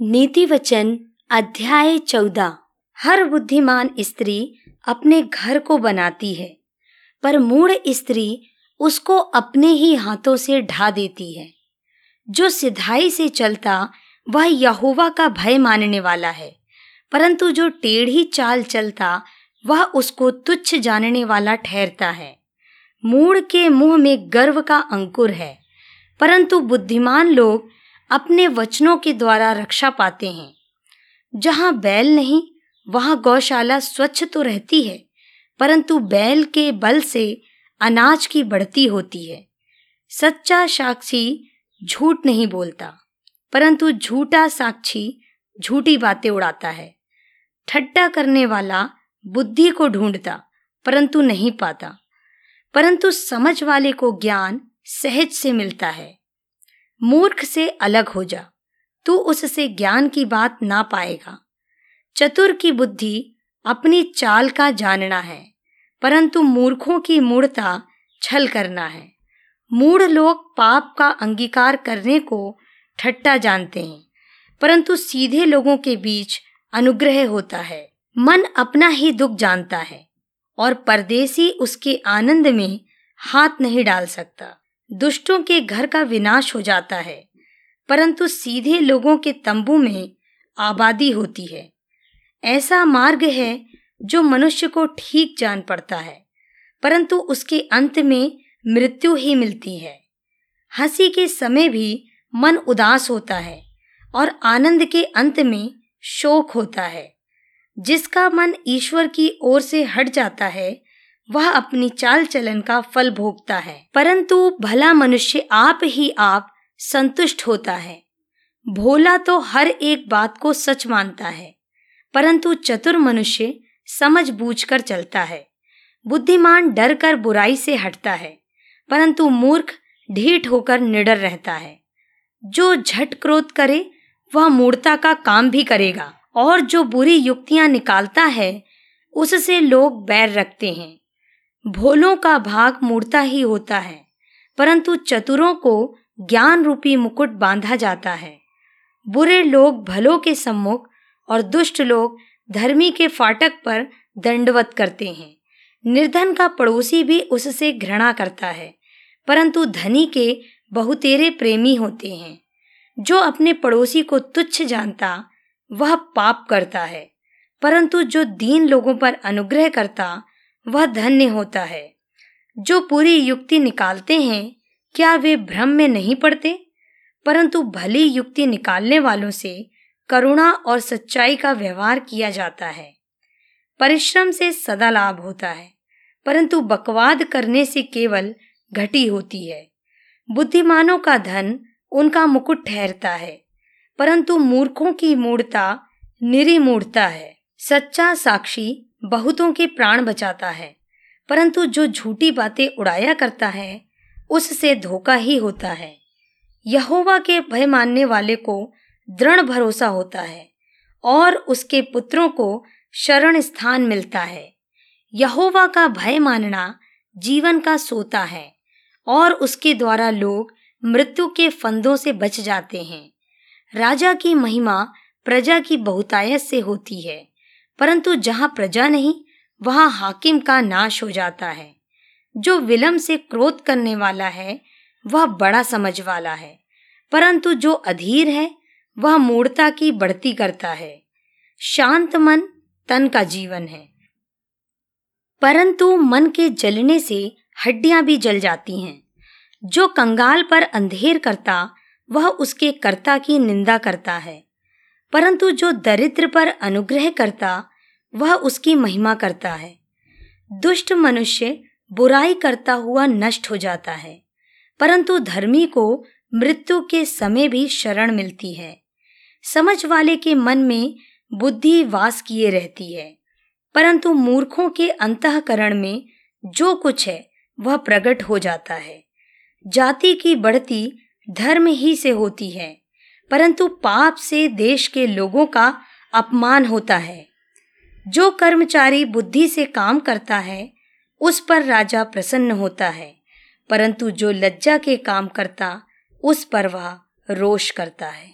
नीति वचन अध्याय चौदह। हर बुद्धिमान स्त्री अपने घर को बनाती है, पर मूढ़ स्त्री उसको अपने ही हाथों से ढा देती है। जो सिधाई से चलता, वह यहोवा का भय मानने वाला है, परंतु जो टेढ़ी चाल चलता, वह उसको तुच्छ जानने वाला ठहरता है। मूढ़ के मुँह में गर्व का अंकुर है, परंतु बुद्धिमान लोग अपने वचनों के द्वारा रक्षा पाते हैं। जहाँ बैल नहीं, वहाँ गौशाला स्वच्छ तो रहती है, परंतु बैल के बल से अनाज की बढ़ती होती है। सच्चा साक्षी झूठ नहीं बोलता, परंतु झूठा साक्षी झूठी बातें उड़ाता है। ठट्टा करने वाला बुद्धि को ढूंढता, परंतु नहीं पाता, परंतु समझ वाले को ज्ञान सहज से मिलता है। मूर्ख से अलग हो जा। तू उससे ज्ञान की बात ना पाएगा। चतुर की बुद्धि अपनी चाल का जानना है, परंतु मूर्खों की मूर्ता छल करना है। मूढ़ लोग पाप का अंगीकार करने को ठट्टा जानते हैं, परंतु सीधे लोगों के बीच अनुग्रह होता है। मन अपना ही दुख जानता है और परदेसी उसके आनंद में हाथ नहीं डाल सकता। दुष्टों के घर का विनाश हो जाता है, परंतु सीधे लोगों के तंबू में आबादी होती है। ऐसा मार्ग है जो मनुष्य को ठीक जान पड़ता है, परंतु उसके अंत में मृत्यु ही मिलती है। हँसी के समय भी मन उदास होता है और आनंद के अंत में शोक होता है, जिसका मन ईश्वर की ओर से हट जाता है वह अपनी चाल चलन का फल भोगता है। परंतु भला मनुष्य आप ही आप संतुष्ट होता है। भोला तो हर एक बात को सच मानता है, परंतु चतुर मनुष्य समझ बूझकर चलता है। बुद्धिमान डर कर बुराई से हटता है, परंतु मूर्ख ढीठ होकर निडर रहता है। जो झट क्रोध करे, वह मूर्ता का काम भी करेगा, और जो बुरी युक्तियाँ निकालता है, उससे लोग बैर रखते हैं। भोलों का भाग मूर्ता ही होता है, परंतु चतुरों को ज्ञान रूपी मुकुट बांधा जाता है। बुरे लोग भलों के सम्मुख और दुष्ट लोग धर्मी के फाटक पर दंडवत करते हैं। निर्धन का पड़ोसी भी उससे घृणा करता है, परंतु धनी के बहुतेरे प्रेमी होते हैं। जो अपने पड़ोसी को तुच्छ जानता, वह पाप करता है, परंतु जो दीन लोगों पर अनुग्रह करता वह धन्य होता है। जो पूरी युक्ति निकालते हैं, क्या वे भ्रम में नहीं पड़ते? परंतु भली युक्ति निकालने वालों से करुणा और सच्चाई का व्यवहार किया जाता है। परिश्रम से सदा लाभ होता है, परंतु बकवाद करने से केवल घटी होती है। बुद्धिमानों का धन उनका मुकुट ठहरता है, परंतु मूर्खों की मूर्ता निरी मूर्ता है। सच्चा साक्षी बहुतों के प्राण बचाता है, परंतु जो झूठी बातें उड़ाया करता है, उससे धोखा ही होता है। यहोवा के भय मानने वाले को दृढ़ भरोसा होता है, और उसके पुत्रों को शरण स्थान मिलता है। यहोवा का भय मानना जीवन का सोता है, और उसके द्वारा लोग मृत्यु के फंदों से बच जाते हैं। राजा की महिमा प्रजा की बहुतायत से होती है। परंतु जहाँ प्रजा नहीं, वहाँ हाकिम का नाश हो जाता है। जो विलंब से क्रोध करने वाला है, वह बड़ा समझ वाला है। परंतु जो अधीर है, वह मूर्ता की बढ़ती करता है। शांत मन तन का जीवन है। परंतु मन के जलने से हड्डियाँ भी जल जाती हैं। जो कंगाल पर अंधेर करता, वह उसके कर्ता की निंदा करता है। परंतु जो दरिद्र पर अनुग्रह करता, वह उसकी महिमा करता है। दुष्ट मनुष्य बुराई करता हुआ नष्ट हो जाता है, परंतु धर्मी को मृत्यु के समय भी शरण मिलती है। समझ वाले के मन में बुद्धि वास किए रहती है, परंतु मूर्खों के अंतकरण में जो कुछ है, वह प्रकट हो जाता है। जाति की बढ़ती धर्म ही से होती है। परंतु पाप से देश के लोगों का अपमान होता है। जो कर्मचारी बुद्धि से काम करता है, उस पर राजा प्रसन्न होता है, परंतु जो लज्जा के काम करता, उस पर वह रोष करता है।